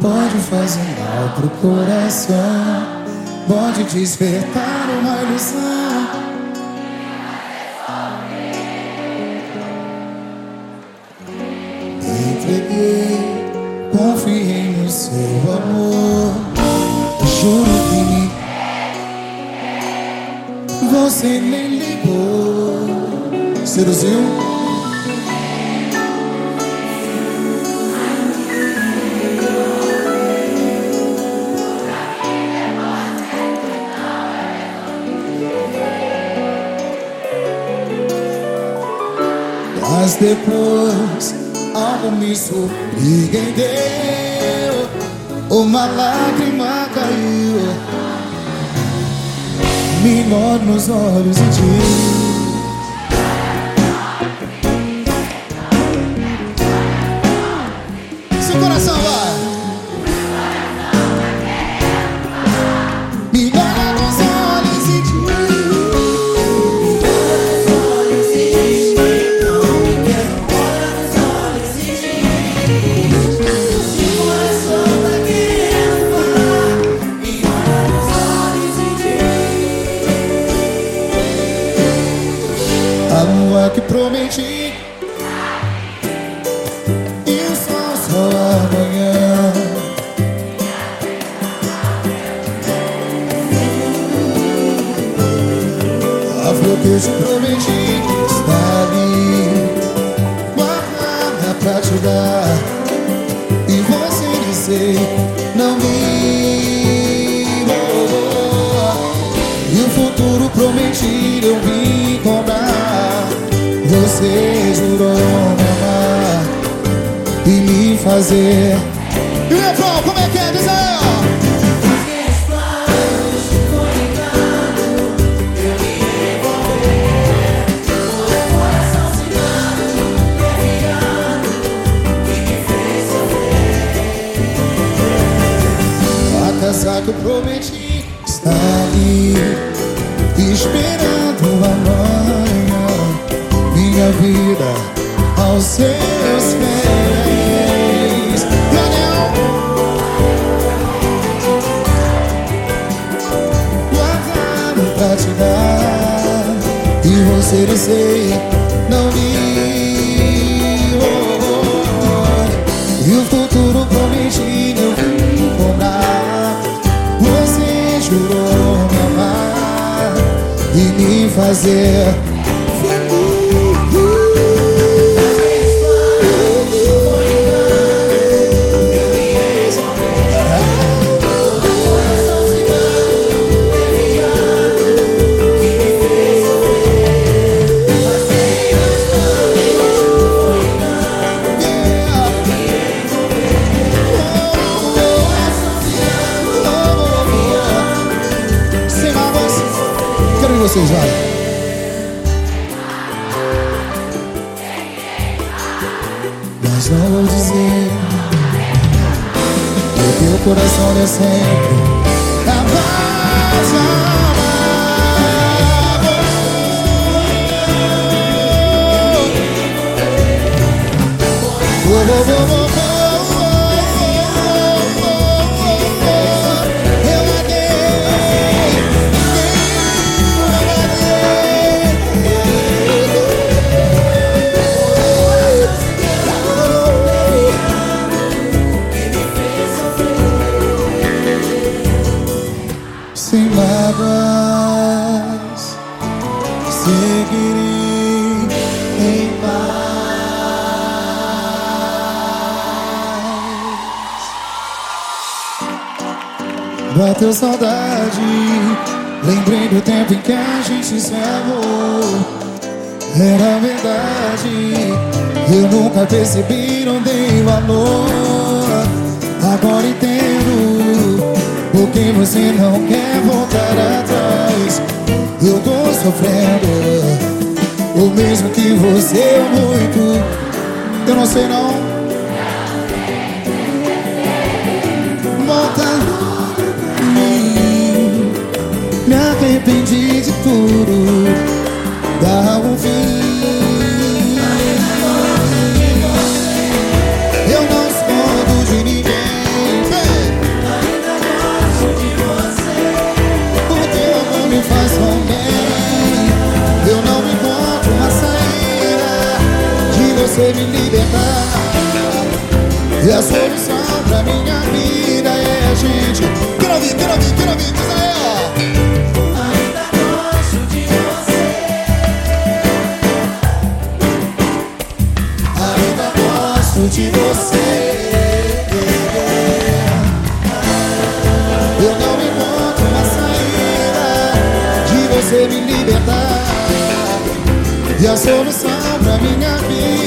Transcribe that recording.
pode fazer mal pro coração, pode despertar uma ilusão. Me entreguei, confiei no seu amor. Juro que você nem ligou. Seduziu? Mas depois algo me surpreendeu. Uma lágrima caiu. Menor nos olhos e Seu coração vai. Que amanhã. A flor que te prometi está ali Guardada pra te dar. E você disse não me fazer. E o como é que é? Diz aí, ó. Que eu prometi está ali, esperando a manhã minha vida aos seus pés. Disse não oh, e o futuro prometido eu vim cobrar. Você jurou me amar e me fazer vocês, vai. Mas não vou dizer que teu coração é sempre capaz sem Bateu saudade, lembrei do tempo em que a gente se amou. Era verdade, eu nunca percebi, não dei valor. Agora entendo porque você não quer voltar atrás. Eu tô sofrendo. O mesmo que você muito. Eu não sei não Me arrependi de tudo. Dá um fim. Eu não escondo de ninguém. Ainda gosto de você O teu amor me faz comer Eu não encontro uma saída De você me libertar. E a solução pra minha vida é a gente. Quero ouvir, quero ouvir, quero ouvir, diz aí, ó Me libertar E a solução pra minha vida